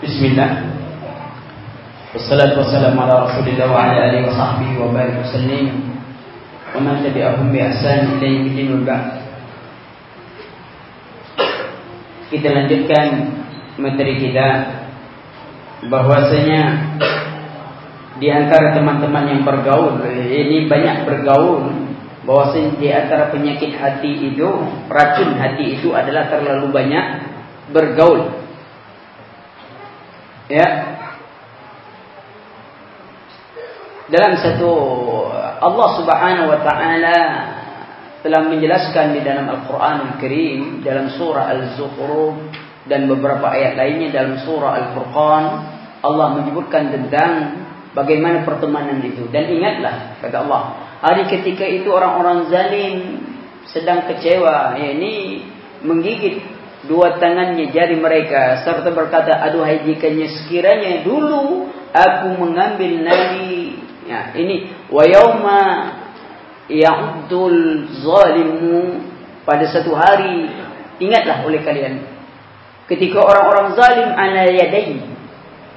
Bismillah. Wassalatu wassalamu ala Rasulillah wa ala alihi wa sahbihi wa barik. Wa. Kita lanjutkan materi kita bahwasanya di antara teman-teman yang bergaul ini banyak bergaul bahwasanya di antara penyakit hati itu racun hati itu adalah terlalu banyak bergaul ya. Dalam satu Allah Subhanahu wa taala telah menjelaskan di dalam Al-Qur'an Al-Karim dalam surah Al-Zukhruf dan beberapa ayat lainnya dalam surah Al-Furqan Allah menyebutkan tentang bagaimana pertemanan itu. Dan ingatlah kata Allah hari ketika itu orang-orang zalim sedang kecewa ya ini menggigit dua tangannya jari mereka. Serta berkata aduhai jikanya sekiranya dulu aku mengambil nabi ya ini wa yauma ya'udul zalimu. Pada satu hari ingatlah oleh kalian ketika orang-orang zalim ala yadai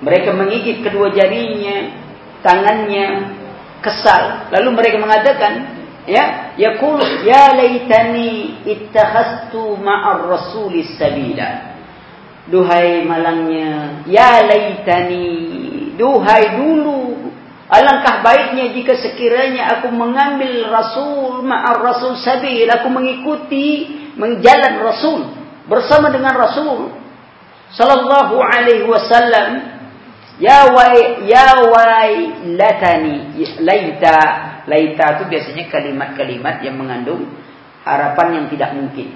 mereka menggigit kedua jarinya tangannya kesal. Lalu mereka mengatakan ya yaqul ya laitani ittakhastu ma'ar rasuli sabila duhai malangnya ya laitani duhai dulu Alangkah baiknya jika sekiranya aku mengambil Rasul ma'ar Rasul sabil. Aku mengikuti menjalan Rasul. Bersama dengan Rasul. Sallallahu alaihi wasallam. Ya wai, ya wai latani. Laita. Laita itu biasanya kalimat-kalimat yang mengandung harapan yang tidak mungkin.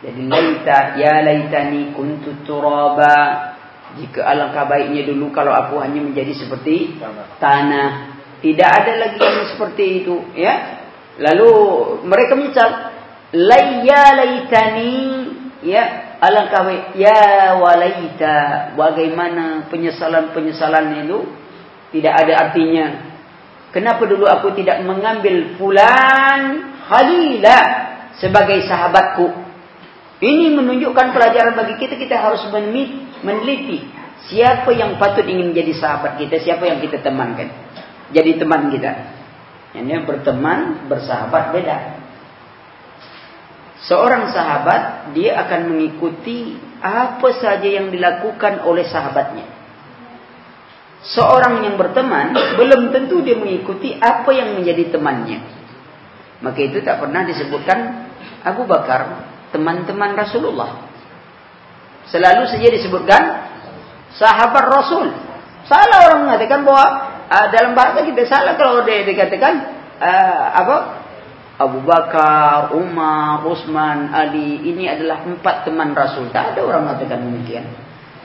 Jadi laita. Ya laitani kuntu turaba. Jika alangkah baiknya dulu kalau aku hanya menjadi seperti tanah. Tidak ada lagi yang seperti itu. ya. Lalu mereka menyesal. Layya laitani. Ya. Alangkah baik. Ya walaita. Bagaimana penyesalan-penyesalan itu. Tidak ada artinya. Kenapa dulu aku tidak mengambil fulan khalilah sebagai sahabatku. Ini menunjukkan pelajaran bagi kita. Kita harus meneliti siapa yang patut ingin menjadi sahabat kita, siapa yang kita temankan. Jadi teman kita. Ini berteman, bersahabat beda. Seorang sahabat dia akan mengikuti apa saja yang dilakukan oleh sahabatnya. Seorang yang berteman belum tentu dia mengikuti apa yang menjadi temannya. Maka itu tak pernah disebutkan Abu Bakar teman-teman Rasulullah. Selalu saja disebutkan sahabat Rasul. Salah orang mengatakan bahwa uh, dalam bahasa kita salah kalau dia dikatakan uh, apa Abu Bakar, Umar, Utsman, Ali ini adalah empat teman Rasul. Tak ada orang mengatakan demikian.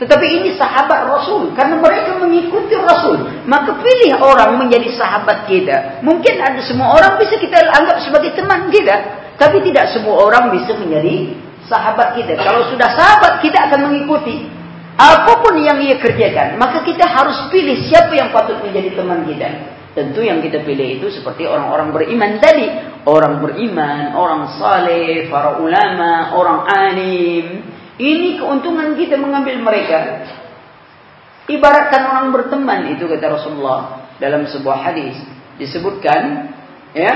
Tetapi ini sahabat Rasul karena mereka mengikuti Rasul. Maka pilih orang menjadi sahabat kita. Mungkin ada semua orang bisa kita anggap sebagai teman kita. Tapi tidak semua orang bisa menjadi sahabat kita. Kalau sudah sahabat, kita akan mengikuti. Apapun yang ia kerjakan. Maka kita harus pilih siapa yang patut menjadi teman kita. Tentu yang kita pilih itu seperti orang-orang beriman tadi. Orang beriman, orang saleh, para ulama, orang alim. Ini keuntungan kita mengambil mereka. Ibaratkan orang berteman itu kata Rasulullah dalam sebuah hadis disebutkan ya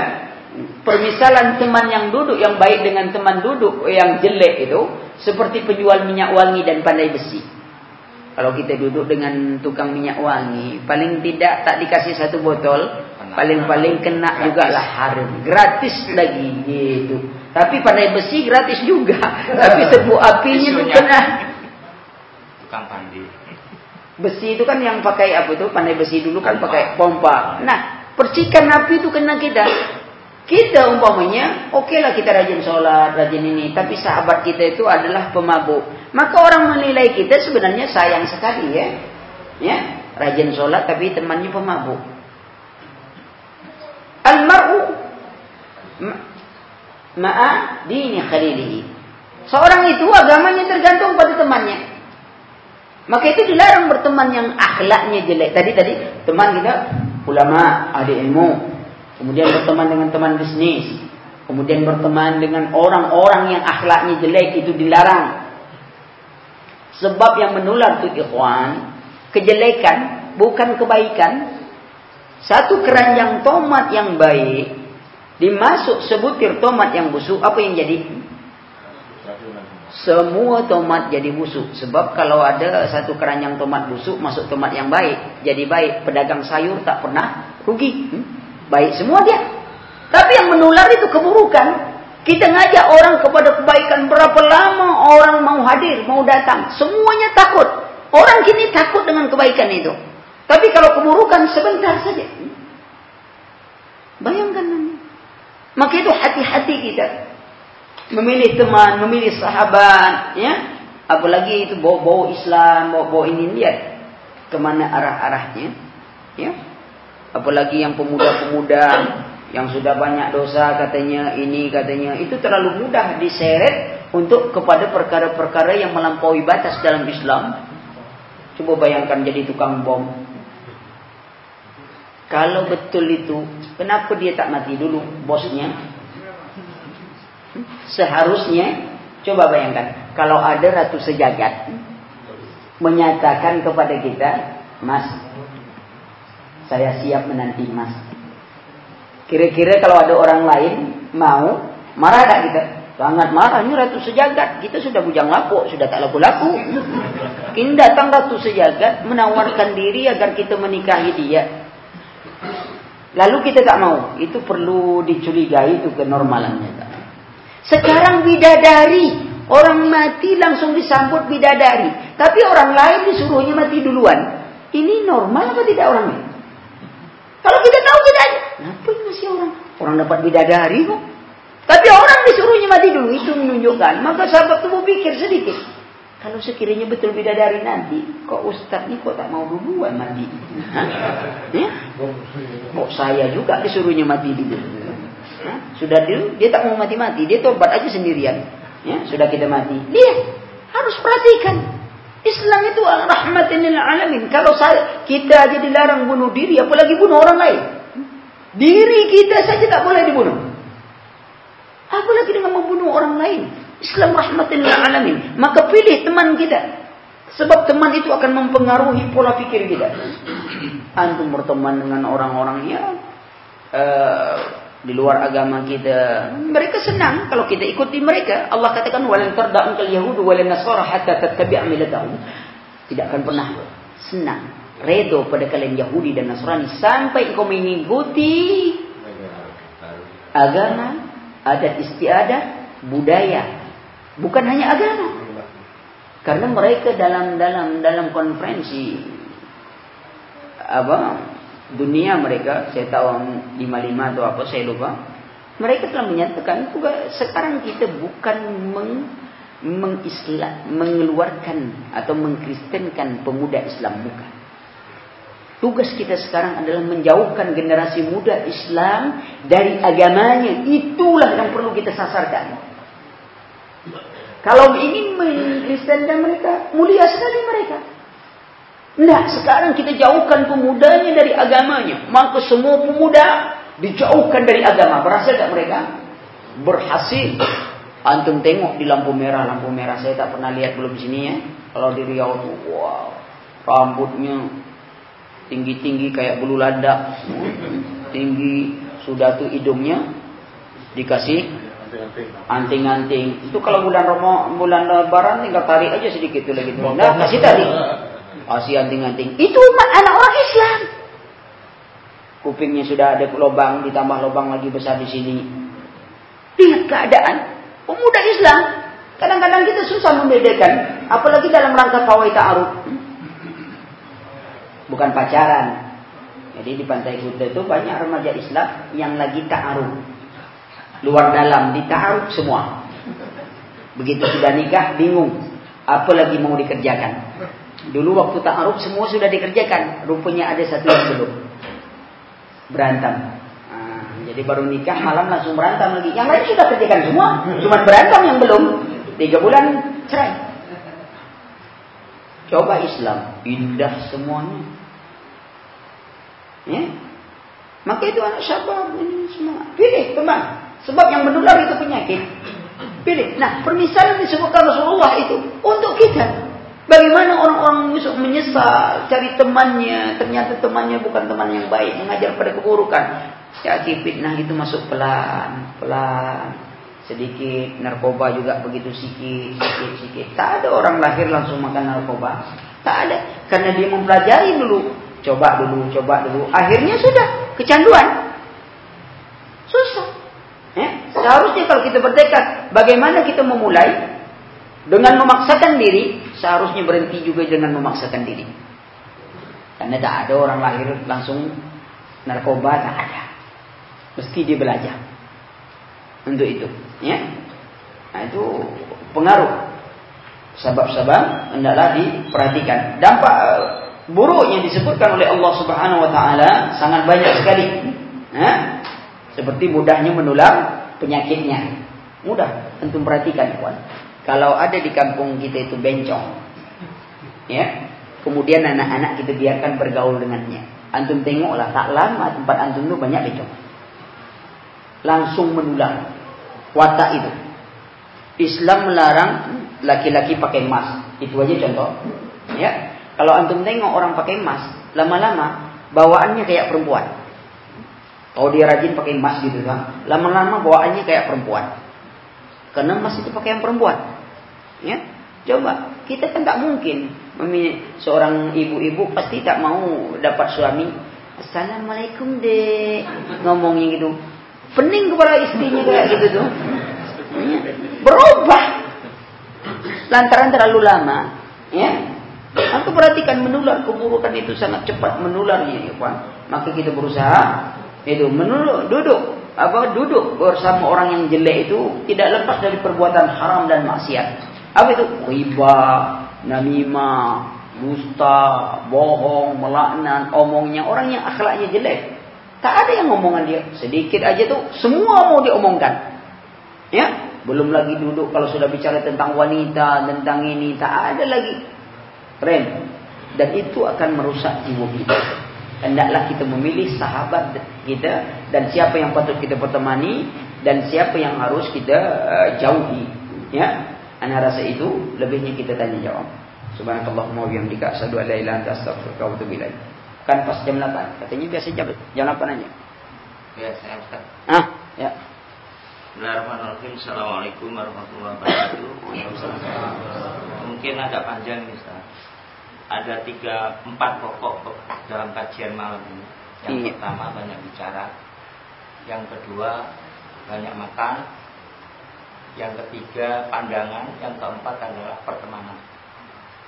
permisalan teman yang duduk yang baik dengan teman duduk yang jelek itu seperti penjual minyak wangi dan pandai besi. Kalau kita duduk dengan tukang minyak wangi, paling tidak tak dikasih satu botol, paling-paling kena juga lah harum, gratis lagi gitu. Tapi pandai besi gratis juga, tapi tebu apinya itu kena. Tukang pandi. Besi itu kan yang pakai apa itu pandai besi dulu kan pakai pompa. Nah percikan api itu kena kita. Kita umpamanya, oke okay lah kita rajin sholat, rajin ini. Tapi sahabat kita itu adalah pemabuk. Maka orang menilai kita sebenarnya sayang sekali ya. Ya, rajin sholat tapi temannya pemabuk. Al-mar'u ma'a dini khalilihi. Seorang itu agamanya tergantung pada temannya. Maka itu dilarang berteman yang akhlaknya jelek. Tadi tadi teman kita ulama, ahli ilmu, Kemudian berteman dengan teman bisnis. Kemudian berteman dengan orang-orang yang akhlaknya jelek itu dilarang. Sebab yang menular itu ikhwan, kejelekan bukan kebaikan. Satu keranjang tomat yang baik dimasuk sebutir tomat yang busuk, apa yang jadi? Semua tomat jadi busuk. Sebab kalau ada satu keranjang tomat busuk masuk tomat yang baik, jadi baik. Pedagang sayur tak pernah rugi. Hmm? Baik semua dia. Tapi yang menular itu keburukan. Kita ngajak orang kepada kebaikan berapa lama orang mau hadir, mau datang. Semuanya takut. Orang kini takut dengan kebaikan itu. Tapi kalau keburukan sebentar saja. Bayangkan. Maka itu hati-hati kita. Memilih teman, memilih sahabat. ya Apalagi itu bawa-bawa Islam, bawa-bawa ini. Lihat ke mana arah-arahnya. Ya. Apalagi yang pemuda-pemuda yang sudah banyak dosa katanya ini katanya itu terlalu mudah diseret untuk kepada perkara-perkara yang melampaui batas dalam Islam. Coba bayangkan jadi tukang bom. Kalau betul itu, kenapa dia tak mati dulu bosnya? Seharusnya, coba bayangkan, kalau ada ratu sejagat menyatakan kepada kita, Mas, saya siap menanti Mas Kira-kira kalau ada orang lain mau marah tak kita? Sangat marah. Ini ratu sejagat. Kita sudah bujang lapuk, sudah tak laku-laku. Kini datang ratu sejagat menawarkan diri agar kita menikahi dia. Lalu kita tak mau. Itu perlu dicurigai itu kenormalannya. Sekarang bidadari. Orang mati langsung disambut bidadari. Tapi orang lain disuruhnya mati duluan. Ini normal atau tidak orangnya? Kalau kita tahu aja. Kenapa masih orang? Orang dapat bidadari kok. Tapi orang disuruhnya mati dulu. Itu menunjukkan. Maka sahabat tubuh pikir sedikit. Kalau sekiranya betul bidadari nanti. Kok ustaz ni kok tak mau duluan mati? Ya? Kok saya juga disuruhnya mati dulu? Hah? Sudah dulu, dia tak mau mati-mati. Dia tobat aja sendirian. Ya, sudah kita mati. Dia harus perhatikan. Islam itu rahmatin lil alamin. Kalau saya, kita aja dilarang bunuh diri, apalagi bunuh orang lain. Diri kita saja tak boleh dibunuh. Apalagi dengan membunuh orang lain. Islam rahmatin lil alamin. Maka pilih teman kita. Sebab teman itu akan mempengaruhi pola pikir kita. Antum berteman dengan orang-orang yang uh, di luar agama kita. Mereka senang kalau kita ikuti mereka. Allah katakan walan tarda'un kal yahudu walan nasara hatta tattabi'a millatahum. Tidak akan pernah senang, redo pada kalian Yahudi dan Nasrani sampai engkau mengikuti agama, adat istiadat, budaya. Bukan hanya agama. Karena mereka dalam dalam dalam konferensi apa dunia mereka, saya tahu 55 atau apa saya lupa. Mereka telah menyatakan sekarang kita bukan meng, mengislam, mengeluarkan atau mengkristenkan pemuda Islam bukan. Tugas kita sekarang adalah menjauhkan generasi muda Islam dari agamanya. Itulah yang perlu kita sasarkan. Kalau ingin mengkristenkan mereka, mulia sekali mereka. Nah, sekarang kita jauhkan pemudanya dari agamanya. Maka semua pemuda dijauhkan dari agama. Berhasil tak mereka? Berhasil. Antum tengok di lampu merah, lampu merah saya tak pernah lihat belum sini ya. Kalau di Riau tuh, wow, rambutnya tinggi-tinggi kayak bulu lada, tinggi sudah tuh hidungnya dikasih anting-anting. Itu kalau bulan Romo, bulan Lebaran tinggal tarik aja sedikit tuh lagi. Nah, kasih tadi. Kasih anting-anting. Itu anak orang Islam. Kupingnya sudah ada lubang, ditambah lubang lagi besar di sini. Lihat keadaan pemuda Islam. Kadang-kadang kita susah membedakan, apalagi dalam rangka pawai ta'aruf. Bukan pacaran. Jadi di Pantai Kuta itu banyak remaja Islam yang lagi ta'aruf. Luar dalam, di ta'aruf semua. Begitu sudah nikah, bingung. Apa lagi mau dikerjakan. Dulu waktu ta'aruf semua sudah dikerjakan. Rupanya ada satu yang belum. Berantem. Nah, jadi baru nikah malam langsung berantem lagi. Yang lain sudah kerjakan semua. Cuma berantem yang belum. Tiga bulan cerai. Coba Islam. Indah semuanya. Ya. Maka itu anak syabab ini semua. Pilih teman. Sebab yang menular itu penyakit. Pilih. Nah permisalan disebutkan Rasulullah itu untuk kita. Bagaimana orang-orang Yusuf menyesal cari temannya, ternyata temannya bukan teman yang baik, mengajar pada keburukan. Ya fitnah itu masuk pelan, pelan, sedikit. Narkoba juga begitu sedikit, sedikit, sedikit. Tak ada orang lahir langsung makan narkoba. Tak ada, karena dia mempelajari dulu, coba dulu, coba dulu. Akhirnya sudah kecanduan. Susah. Ya? Seharusnya kalau kita bertekad, bagaimana kita memulai dengan memaksakan diri, seharusnya berhenti juga dengan memaksakan diri. Karena tak ada orang lahir langsung narkoba, tak ada. Mesti dia belajar. Untuk itu. Ya. Nah itu pengaruh. Sebab-sebab hendaklah diperhatikan. Dampak uh, buruk yang disebutkan oleh Allah Subhanahu wa taala sangat banyak sekali. Ha? Seperti mudahnya menular penyakitnya. Mudah antum perhatikan kawan. Kalau ada di kampung kita itu bencong, ya, kemudian anak-anak kita biarkan bergaul dengannya. Antum tengoklah, tak lama tempat antum itu banyak bencong. Langsung menular watak itu. Islam melarang laki-laki pakai emas. Itu aja contoh. Ya. Kalau antum tengok orang pakai emas, lama-lama bawaannya kayak perempuan. Kalau dia rajin pakai emas gitu kan, lama-lama bawaannya kayak perempuan. Karena emas itu pakaian perempuan. Ya, coba kita kan tak mungkin seorang ibu-ibu pasti tak mau dapat suami. Assalamualaikum dek ngomongnya gitu. Pening kepala istrinya kayak gitu tuh. Ya. Berubah lantaran terlalu lama. Ya, Aku perhatikan menular keburukan itu sangat cepat menular ya, Pak. Maka kita berusaha itu menurut duduk apa duduk bersama orang yang jelek itu tidak lepas dari perbuatan haram dan maksiat. Apa itu? Riba, namimah, dusta, bohong, melaknat, omongnya orang yang akhlaknya jelek. Tak ada yang ngomongan dia. Sedikit aja tuh semua mau diomongkan. Ya, belum lagi duduk kalau sudah bicara tentang wanita, tentang ini, tak ada lagi. Keren. Dan itu akan merusak jiwa kita. Hendaklah kita memilih sahabat kita dan siapa yang patut kita pertemani dan siapa yang harus kita uh, jauhi. Ya, Ana rasa itu lebihnya kita tanya jawab. Subhanakallahumma wa bihamdika asyhadu an la ilaha illa anta astaghfiruka wa atubu ilaik. Kan pas jam 8. Katanya biasa jam jam 8 aja. Ya, saya Ustaz. Ah, ya. Bismillahirrahmanirrahim. Assalamualaikum warahmatullahi wabarakatuh. Mungkin agak panjang nih Ustaz. Ada tiga, empat pokok dalam kajian malam ini. Yang iya. pertama banyak bicara. Yang kedua banyak makan yang ketiga pandangan, yang keempat adalah pertemanan.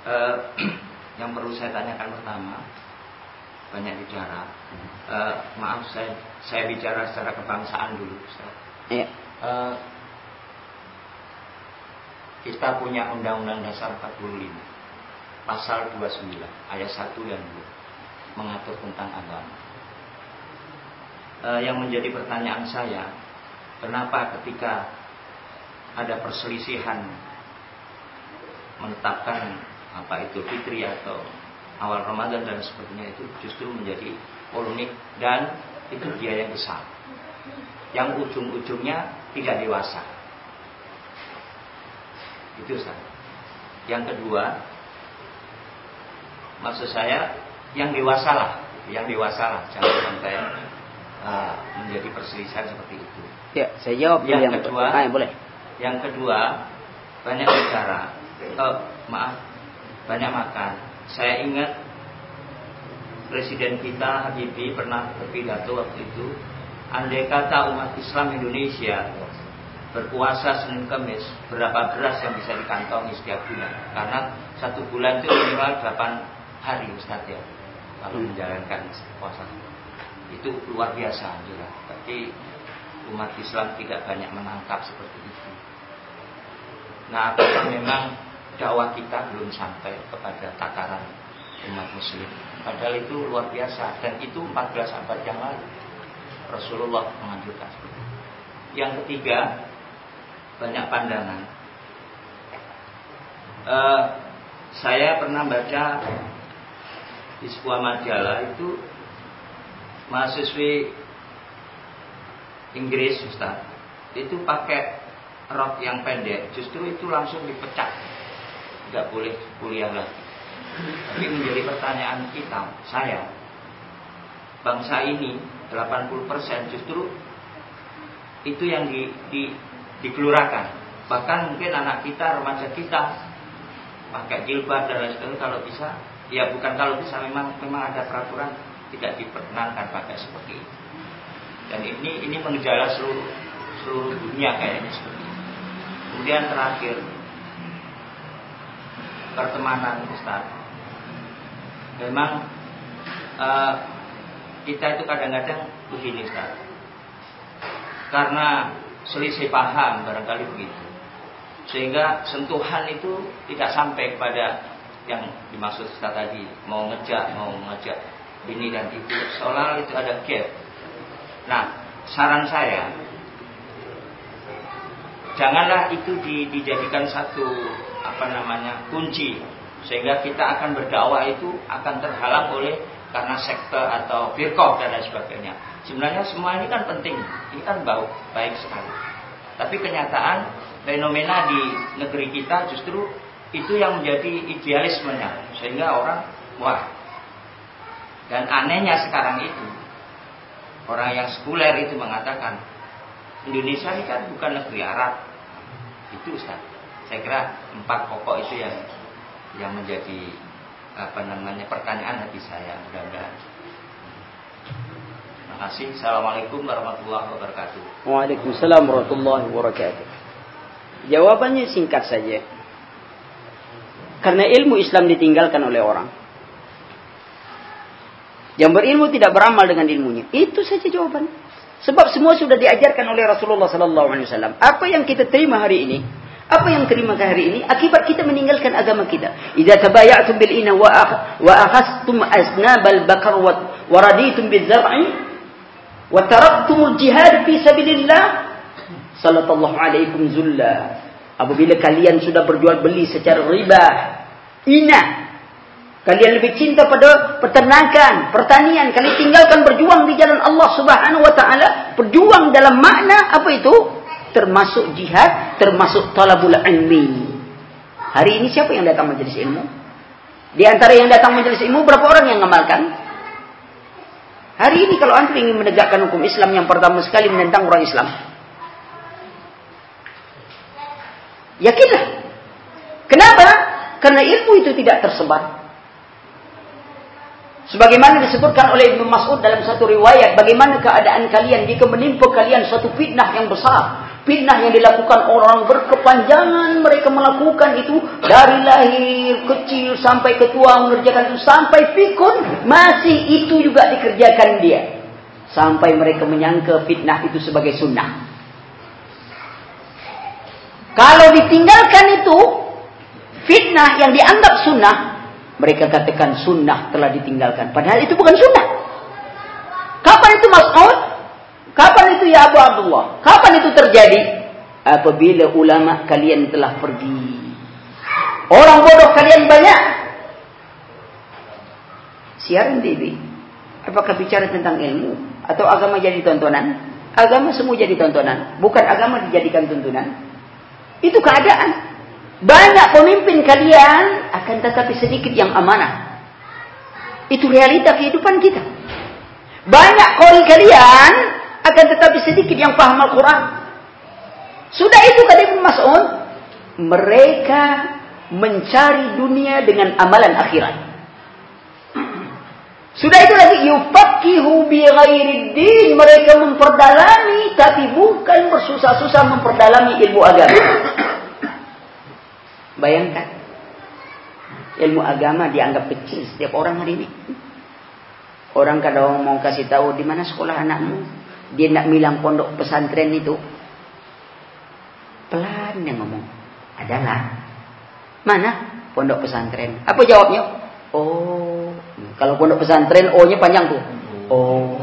Uh, yang perlu saya tanyakan pertama, banyak bicara. Uh, maaf saya saya bicara secara kebangsaan dulu, Ustaz. Iya. Uh, kita punya Undang-Undang Dasar 45 Pasal 29 Ayat 1 dan 2 Mengatur tentang agama uh, Yang menjadi pertanyaan saya Kenapa ketika ada perselisihan menetapkan apa itu fitri atau awal Ramadan dan sebagainya itu justru menjadi polemik dan itu dia yang besar. Yang ujung-ujungnya tidak dewasa. Itu saya yang kedua maksud saya yang dewasa lah yang dewasa lah. Jangan sampai uh, menjadi perselisihan seperti itu. Ya saya jawab yang, yang kedua ah, boleh yang kedua, banyak bicara. Oh, maaf, banyak makan. Saya ingat Presiden kita Habibie pernah berpidato waktu itu, andai kata umat Islam Indonesia berpuasa Senin Kamis, berapa beras yang bisa dikantongi setiap bulan? Karena satu bulan itu minimal 8 hari Ustaz ya, kalau menjalankan puasa. Itu luar biasa juga. Tapi umat Islam tidak banyak menangkap seperti itu. Nah, apakah memang dakwah kita belum sampai kepada takaran umat muslim? Padahal itu luar biasa dan itu 14 abad yang lalu Rasulullah itu. Yang ketiga, banyak pandangan. Uh, saya pernah baca di sebuah majalah itu mahasiswi Inggris Ustaz itu pakai rok yang pendek justru itu langsung dipecat tidak boleh kuliah lagi. Tapi menjadi pertanyaan kita, saya, bangsa ini 80% justru itu yang di, di. Bahkan mungkin anak kita, remaja kita pakai jilbab dan lain sebagainya kalau bisa, ya bukan kalau bisa memang memang ada peraturan tidak diperkenankan pakai seperti itu. Dan ini ini menggejala seluruh seluruh dunia kayaknya seperti. Kemudian terakhir pertemanan Ustaz. Memang uh, kita itu kadang-kadang begini Ustaz. Karena selisih paham barangkali begitu. Sehingga sentuhan itu tidak sampai kepada yang dimaksud Ustaz tadi. Mau ngejak, mau ngejak ini dan itu. Seolah itu ada gap. Nah, saran saya janganlah itu dijadikan satu apa namanya kunci sehingga kita akan berdakwah itu akan terhalang oleh karena sekte atau firqah dan lain sebagainya. Sebenarnya semua ini kan penting, ini kan bau baik sekali. Tapi kenyataan fenomena di negeri kita justru itu yang menjadi idealismenya sehingga orang wah dan anehnya sekarang itu orang yang sekuler itu mengatakan Indonesia ini kan bukan negeri Arab itu Ustaz saya kira empat pokok itu yang yang menjadi apa namanya pertanyaan hati saya mudah-mudahan. Terima kasih. Assalamualaikum warahmatullahi wabarakatuh. Waalaikumsalam warahmatullahi wabarakatuh. Jawabannya singkat saja. Karena ilmu Islam ditinggalkan oleh orang. Yang berilmu tidak beramal dengan ilmunya. Itu saja jawaban. Sebab semua sudah diajarkan oleh Rasulullah sallallahu alaihi wasallam. Apa yang kita terima hari ini apa yang terima hari ini? Akibat kita meninggalkan agama kita. Idza tabayatum bil ina wa wa akhastum aznabal bakar wa waraditum bil zar'i wa taraktumul jihad fi sabilillah sallallahu alaikum zulla. Apabila kalian sudah berjual beli secara riba, ina Kalian lebih cinta pada peternakan, pertanian. Kalian tinggalkan berjuang di jalan Allah Subhanahu wa taala. Berjuang dalam makna apa itu? termasuk jihad, termasuk talabul ilmi. Hari ini siapa yang datang majelis ilmu? Di antara yang datang majelis ilmu berapa orang yang mengamalkan? Hari ini kalau antum ingin menegakkan hukum Islam yang pertama sekali menentang orang Islam. Yakinlah. Kenapa? Karena ilmu itu tidak tersebar. Sebagaimana disebutkan oleh Ibnu Mas'ud dalam satu riwayat, bagaimana keadaan kalian jika menimpa kalian suatu fitnah yang besar, Fitnah yang dilakukan orang berkepanjangan mereka melakukan itu dari lahir kecil sampai ketua mengerjakan itu sampai pikun masih itu juga dikerjakan dia sampai mereka menyangka fitnah itu sebagai sunnah. Kalau ditinggalkan itu fitnah yang dianggap sunnah mereka katakan sunnah telah ditinggalkan padahal itu bukan sunnah. Kapan itu Mas'ud? Kapan itu ya Abu Abdullah? Kapan itu terjadi? Apabila ulama kalian telah pergi. Orang bodoh kalian banyak. Siaran TV. Apakah bicara tentang ilmu? Atau agama jadi tontonan? Agama semua jadi tontonan. Bukan agama dijadikan tuntunan. Itu keadaan. Banyak pemimpin kalian akan tetapi sedikit yang amanah. Itu realita kehidupan kita. Banyak kori kalian akan tetapi sedikit yang paham Al-Quran. Sudah itu kata Ibn Mas'ud. Mereka mencari dunia dengan amalan akhirat. Sudah itu lagi yufakihu bi din mereka memperdalami tapi bukan bersusah-susah memperdalami ilmu agama. Bayangkan. Ilmu agama dianggap kecil setiap orang hari ini. Orang kadang mau kasih tahu di mana sekolah anakmu, dia nak bilang pondok pesantren itu pelan yang ngomong. Adalah. Mana? Pondok pesantren. Apa jawabnya? Oh kalau pondok pesantren o nya panjang tuh. Oh.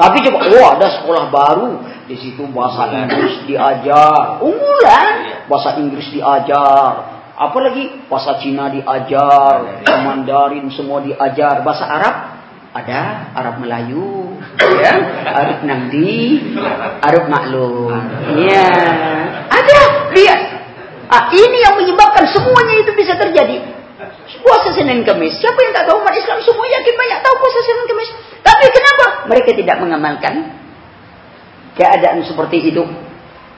Tapi coba oh ada sekolah baru. Di situ bahasa Inggris diajar. Unggulan bahasa Inggris diajar apalagi bahasa Cina diajar Mandarin semua diajar bahasa Arab ada Arab Melayu, ya, Arab Nangdi, Arab Maklum. Ya, ada lihat. Ah, ini yang menyebabkan semuanya itu bisa terjadi. Puasa Senin Kamis. Siapa yang tak tahu umat Islam semua yakin banyak tahu puasa Senin Kamis. Tapi kenapa mereka tidak mengamalkan keadaan seperti itu?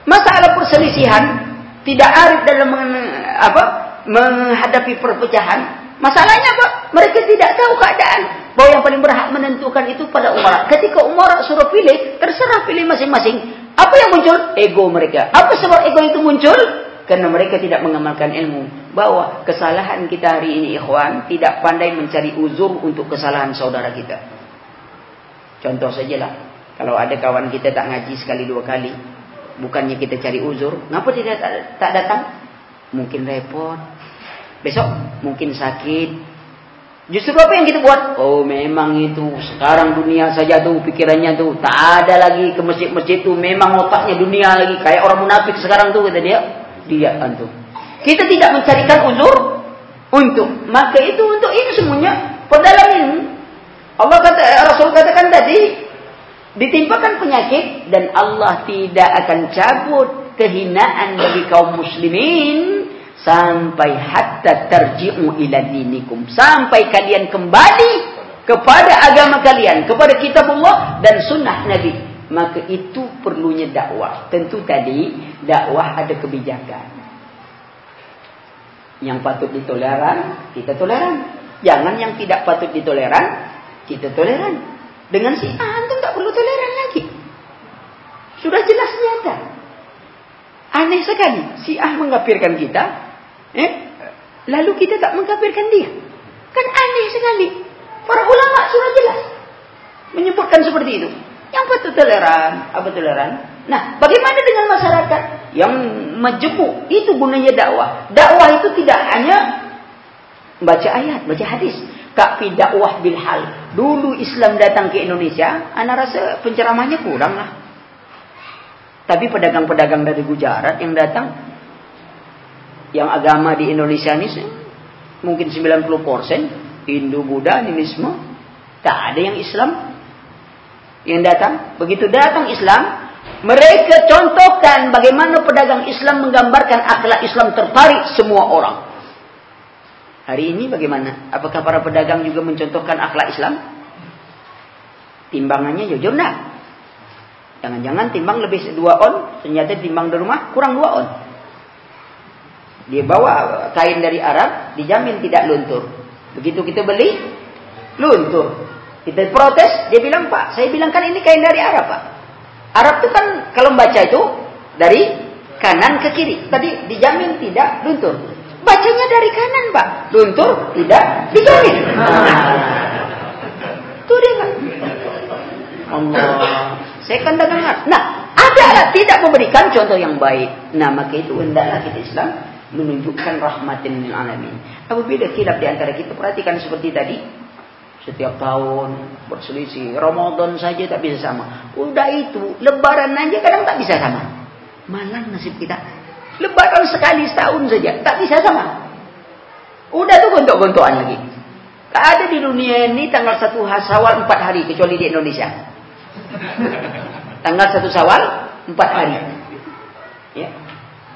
Masalah perselisihan tidak arif dalam apa menghadapi perpecahan. Masalahnya apa? Mereka tidak tahu keadaan. Bahwa yang paling berhak menentukan itu pada umar. Ketika umar suruh pilih, terserah pilih masing-masing. Apa yang muncul? Ego mereka. Apa sebab ego itu muncul? Karena mereka tidak mengamalkan ilmu. Bahwa kesalahan kita hari ini ikhwan. Tidak pandai mencari uzur untuk kesalahan saudara kita. Contoh sajalah. Kalau ada kawan kita tak ngaji sekali dua kali. Bukannya kita cari uzur. Kenapa tidak tak datang? Mungkin repot. Besok mungkin sakit. Justru apa yang kita buat? Oh memang itu sekarang dunia saja tuh pikirannya tuh tak ada lagi ke masjid-masjid tuh memang otaknya dunia lagi kayak orang munafik sekarang tuh kata dia dia antum. Kita tidak mencarikan uzur untuk maka itu untuk ini semuanya perdalam ilmu. Allah kata Rasul katakan tadi ditimpakan penyakit dan Allah tidak akan cabut kehinaan bagi kaum muslimin sampai hatta terji'u ila dinikum sampai kalian kembali kepada agama kalian kepada kitab Allah dan sunnah Nabi maka itu perlunya dakwah. Tentu tadi dakwah ada kebijakan. Yang patut ditoleran, kita toleran. Jangan yang tidak patut ditoleran, kita toleran. Dengan si antum Sudah jelas nyata. Aneh sekali, si A mengkafirkan kita, eh? lalu kita tak mengkafirkan dia. Kan aneh sekali. Para ulama sudah jelas menyebutkan seperti itu. Yang patut toleran, apa toleran? Nah, bagaimana dengan masyarakat yang majemuk? Itu gunanya dakwah. Dakwah itu tidak hanya baca ayat, baca hadis. Tapi dakwah bil hal. Dulu Islam datang ke Indonesia, anak rasa penceramahnya kurang lah. Tapi pedagang-pedagang dari Gujarat yang datang, yang agama di Indonesia ini mungkin 90% Hindu, Buddha, animisme, tak ada yang Islam yang datang. Begitu datang Islam, mereka contohkan bagaimana pedagang Islam menggambarkan akhlak Islam tertarik semua orang. Hari ini bagaimana? Apakah para pedagang juga mencontohkan akhlak Islam? Timbangannya jujur enggak? Jangan-jangan timbang lebih dua on, ternyata timbang di rumah kurang dua on. Dia bawa kain dari Arab, dijamin tidak luntur. Begitu kita beli, luntur. Kita protes, dia bilang, Pak, saya bilang kan ini kain dari Arab, Pak. Arab itu kan kalau membaca itu dari kanan ke kiri. Tadi dijamin tidak luntur. Bacanya dari kanan, Pak. Luntur tidak dijamin. Itu dia kan. Allah. Saya kan dengar. Nah, adalah tidak memberikan contoh yang baik. Nah, maka itu hendaklah kita Islam menunjukkan rahmatin lil alamin. Apabila kilap di antara kita perhatikan seperti tadi, setiap tahun berselisih. Ramadan saja tak bisa sama. Udah itu, lebaran aja kadang tak bisa sama. Malang nasib kita. Lebaran sekali setahun saja, tak bisa sama. Udah tuh gontok-gontokan lagi. Tak ada di dunia ini tanggal satu Sawal empat hari kecuali di Indonesia. Tanggal satu Sawal empat hari. Ya.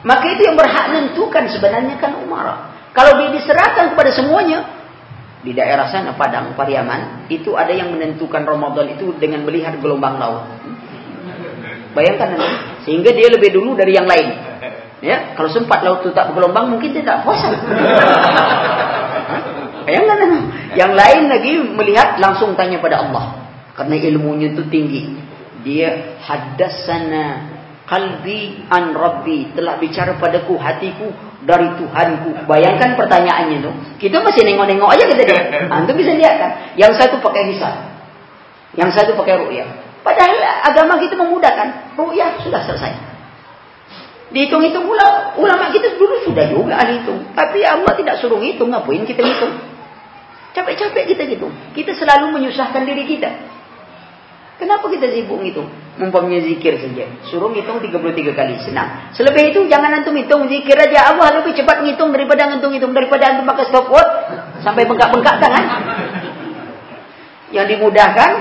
Maka itu yang berhak menentukan sebenarnya kan Umar. Kalau dia diserahkan kepada semuanya, di daerah sana Padang, Pariaman, itu ada yang menentukan Ramadan itu dengan melihat gelombang laut. Bayangkan nanti, sehingga dia lebih dulu dari yang lain. Ya, kalau sempat laut itu tak bergelombang, mungkin dia tak puasa. Bayangkan nanti. Yang lain lagi melihat langsung tanya pada Allah. Karena ilmunya itu tinggi. Dia hadasana kalbi an rabbi telah bicara padaku hatiku dari Tuhanku. Bayangkan pertanyaannya itu. Kita masih nengok-nengok aja kita dia. Antum bisa lihat kan. Yang satu pakai hisab. Yang satu pakai ru'yah. Padahal agama kita memudahkan. Ru'yah sudah selesai. Dihitung-hitung ulama, ulama kita dulu sudah juga hitung. Tapi Allah tidak suruh hitung. Ngapain kita hitung? Capek-capek kita gitu. Kita selalu menyusahkan diri kita. Kenapa kita sibuk itu? Mumpamanya zikir saja. Suruh ngitung 33 kali. Senang. Selebih itu jangan antum hitung. Zikir aja. Allah lebih cepat ngitung daripada ngitung-ngitung. Daripada antum pakai stopwatch. Sampai bengkak-bengkak tangan. Yang dimudahkan.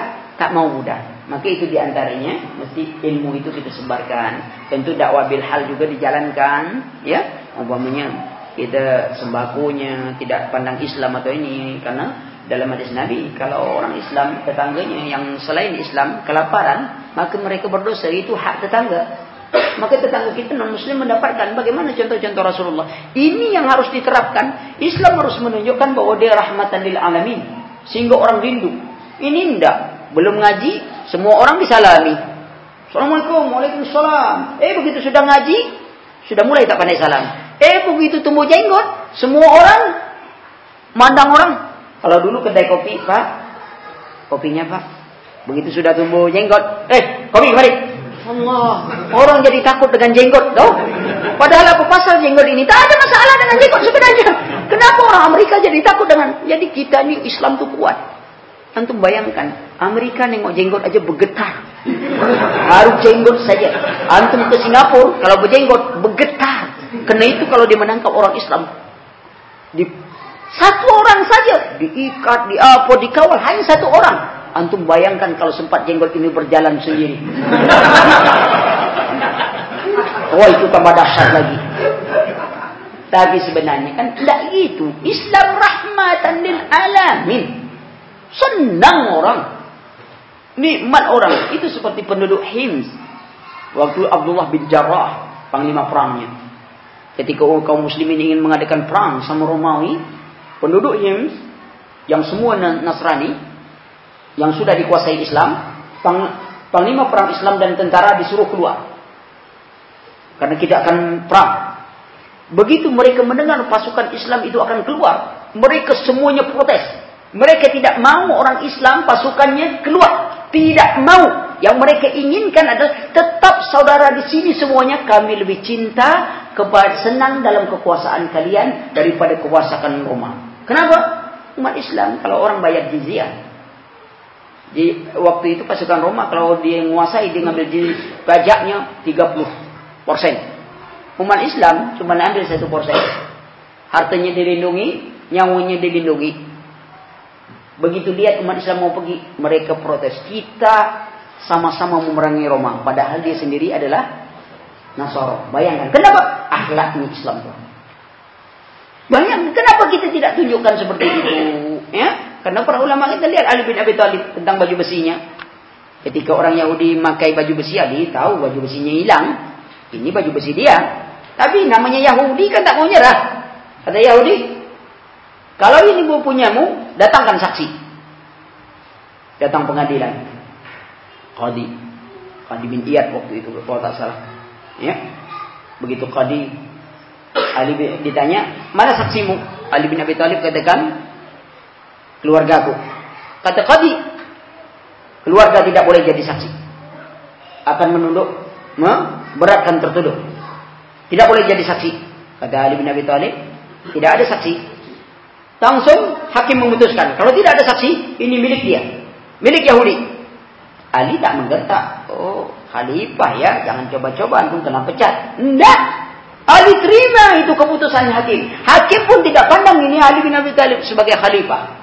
Tak mau mudah. Maka itu di antaranya. Mesti ilmu itu kita sebarkan. Tentu dakwah bilhal juga dijalankan. Ya. umpamanya kita sembakonya tidak pandang Islam atau ini karena dalam hadis Nabi kalau orang Islam tetangganya yang selain Islam kelaparan maka mereka berdosa. Itu hak tetangga. Maka tetangga kita non muslim mendapatkan bagaimana contoh-contoh Rasulullah? Ini yang harus diterapkan. Islam harus menunjukkan bahwa dia rahmatan lil alamin. Sehingga orang rindu. Ini enggak belum ngaji semua orang disalami. Assalamualaikum Waalaikumsalam. Eh begitu sudah ngaji sudah mulai tak pandai salam. Eh begitu tumbuh jenggot semua orang mandang orang kalau dulu kedai kopi pak kopinya pak begitu sudah tumbuh jenggot eh kopi mari Allah. Orang jadi takut dengan jenggot. Tuh. Padahal apa pasal jenggot ini? Tak ada masalah dengan jenggot sebenarnya. Kenapa orang Amerika jadi takut dengan? Jadi kita ini Islam tuh kuat. Antum bayangkan, Amerika nengok jenggot aja bergetar. Harus jenggot saja. Antum ke Singapura, kalau berjenggot, bergetar. Karena itu kalau dia menangkap orang Islam, di satu orang saja diikat, diapo, dikawal hanya satu orang. Antum bayangkan kalau sempat jenggot ini berjalan sendiri. Wah itu tambah dahsyat lagi. Tapi sebenarnya kan tidak itu. Islam rahmatan lil alamin. Senang orang. Nikmat orang. Itu seperti penduduk Hims. Waktu Abdullah bin Jarrah. Panglima perangnya. Ketika kaum muslimin ingin mengadakan perang sama Romawi. Penduduk Hims. Yang semua Nasrani yang sudah dikuasai Islam, panglima perang Islam dan tentara disuruh keluar. Karena kita akan perang. Begitu mereka mendengar pasukan Islam itu akan keluar, mereka semuanya protes. Mereka tidak mau orang Islam pasukannya keluar. Tidak mau. Yang mereka inginkan adalah tetap saudara di sini semuanya. Kami lebih cinta kepada senang dalam kekuasaan kalian daripada kekuasaan Roma. Kenapa? Umat Islam kalau orang bayar jizyah di waktu itu pasukan Roma kalau dia menguasai dia ngambil pajaknya 30 persen. Umat Islam cuma ambil satu persen. Hartanya dilindungi, nyawanya dilindungi. Begitu lihat umat Islam mau pergi, mereka protes. Kita sama-sama memerangi Roma, padahal dia sendiri adalah Nasoro. Bayangkan, kenapa? Akhlaknya Islam. Bayangkan, kenapa kita tidak tunjukkan seperti itu? Ya, karena para ulama kita lihat Ali bin Abi Thalib tentang baju besinya. Ketika orang Yahudi memakai baju besi, Ali tahu baju besinya hilang. Ini baju besi dia. Tapi namanya Yahudi kan tak mau nyerah. Kata Yahudi, kalau ini bu punyamu, datangkan saksi. Datang pengadilan. Qadi. Qadi bin Iyad waktu itu, kalau tak salah. Ya. Begitu Qadi Ali ditanya, mana saksimu? Ali bin Abi Thalib katakan, keluargaku. Kata Qadi, keluarga tidak boleh jadi saksi. Akan menunduk, memberatkan tertuduh. Tidak boleh jadi saksi. Kata Ali bin Abi Thalib, tidak ada saksi. Langsung hakim memutuskan, kalau tidak ada saksi, ini milik dia. Milik Yahudi. Ali tak menggertak. Oh, khalifah ya, jangan coba-coba antum kena pecat. Tidak. Ali terima itu keputusan hakim. Hakim pun tidak pandang ini Ali bin Abi Thalib sebagai khalifah.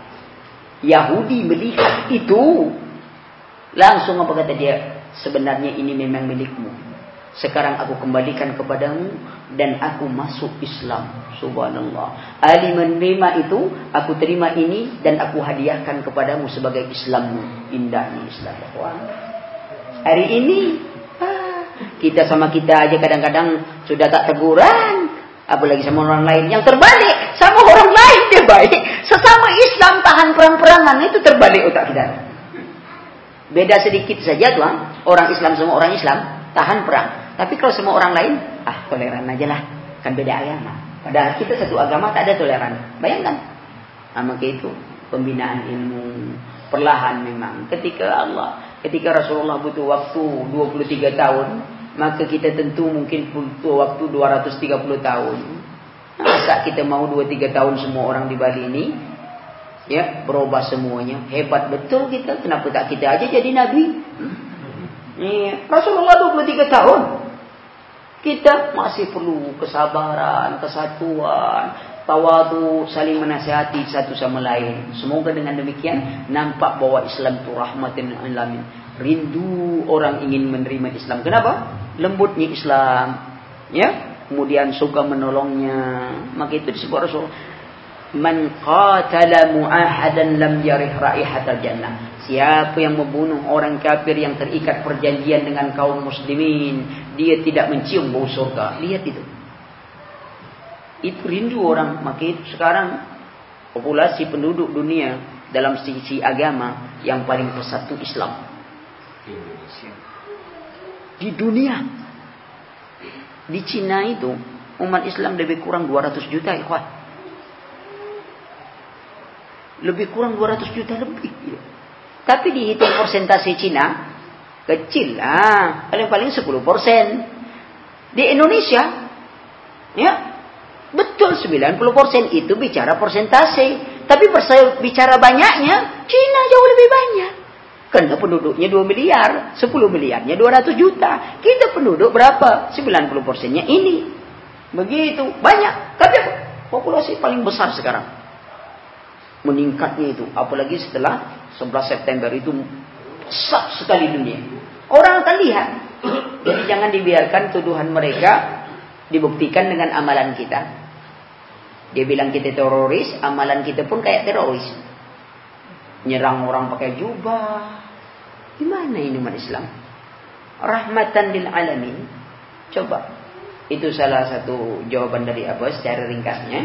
Yahudi melihat itu langsung apa kata dia sebenarnya ini memang milikmu sekarang aku kembalikan kepadamu dan aku masuk Islam subhanallah Ali menerima itu aku terima ini dan aku hadiahkan kepadamu sebagai Islammu indahnya Islam Wah. hari ini kita sama kita aja kadang-kadang sudah tak teguran apalagi sama orang lain yang terbalik sama orang lain dia baik Sesama Islam tahan perang-perangan itu terbalik otak kita. Beda sedikit saja tuh, orang Islam semua orang Islam tahan perang. Tapi kalau semua orang lain, ah toleran aja lah, kan beda agama. Padahal kita satu agama tak ada toleran. Bayangkan. Nah, maka itu pembinaan ilmu perlahan memang. Ketika Allah, ketika Rasulullah butuh waktu 23 tahun, maka kita tentu mungkin butuh waktu 230 tahun. Masa kita mau 2-3 tahun semua orang di Bali ini ya berubah semuanya. Hebat betul kita. Kenapa tak kita aja jadi nabi? Iya. Rasulullah 23 tahun. Kita masih perlu kesabaran, kesatuan, tawadu, saling menasihati satu sama lain. Semoga dengan demikian nampak bahwa Islam itu rahmatin alamin. Rindu orang ingin menerima Islam. Kenapa? Lembutnya Islam. Ya, kemudian suka menolongnya, maka itu disebut Rasul Man qatala mu'ahadan lam yarih raihatal jannah. Siapa yang membunuh orang kafir yang terikat perjanjian dengan kaum muslimin, dia tidak mencium bau surga. Lihat itu. Itu rindu orang. Maka itu sekarang populasi penduduk dunia dalam sisi agama yang paling bersatu Islam. Di dunia. Di Cina itu umat Islam lebih kurang 200 juta ikhwan lebih kurang 200 juta lebih. Ya. Tapi dihitung persentase Cina, kecil lah. Paling-paling 10 persen. Di Indonesia, ya betul 90 persen itu bicara persentase. Tapi bicara banyaknya, Cina jauh lebih banyak. Karena penduduknya 2 miliar, 10 miliarnya 200 juta. Kita penduduk berapa? 90 persennya ini. Begitu, banyak. Tapi populasi paling besar sekarang meningkatnya itu apalagi setelah 11 September itu besar sekali dunia orang akan lihat jadi jangan dibiarkan tuduhan mereka dibuktikan dengan amalan kita dia bilang kita teroris amalan kita pun kayak teroris. Nyerang orang pakai jubah. Gimana ini umat Islam? Rahmatan lil alamin. Coba. Itu salah satu jawaban dari Abu secara ringkasnya.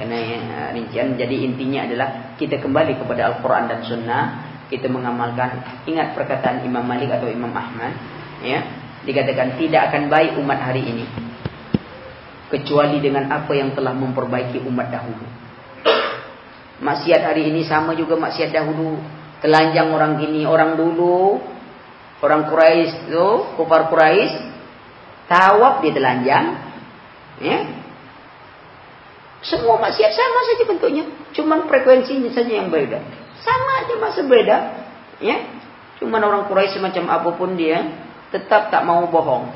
Karena ya, rincian jadi intinya adalah kita kembali kepada Al-Quran dan Sunnah. Kita mengamalkan ingat perkataan Imam Malik atau Imam Ahmad ya. Dikatakan tidak akan baik umat hari ini kecuali dengan apa yang telah memperbaiki umat dahulu maksiat hari ini sama juga maksiat dahulu telanjang orang gini orang dulu orang Quraisy itu kufar Quraisy tawaf di telanjang ya semua maksiat sama saja bentuknya. Cuman frekuensinya saja yang beda. Sama aja masa beda. Ya. Cuman orang Quraisy semacam apapun dia tetap tak mau bohong.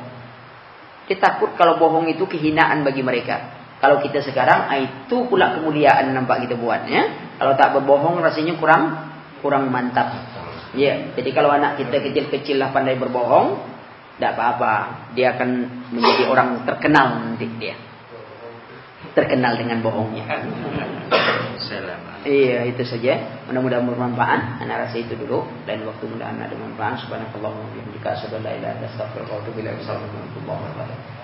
Dia takut kalau bohong itu kehinaan bagi mereka. Kalau kita sekarang ah, itu pula kemuliaan nampak kita buat ya. Kalau tak berbohong rasanya kurang kurang mantap. Ya, jadi kalau anak kita kecil-kecil lah pandai berbohong, tidak apa-apa. Dia akan menjadi orang terkenal nanti dia terkenal dengan bohongnya. Iya itu saja. Mudah-mudahan bermanfaat. Anak rasa itu dulu. Dan waktu mudah-mudahan ada manfaat. Subhanallah wa bihamdika asyhadu an la ilaha illa anta astaghfiruka wa atubu ilaik. Assalamualaikum warahmatullahi wabarakatuh.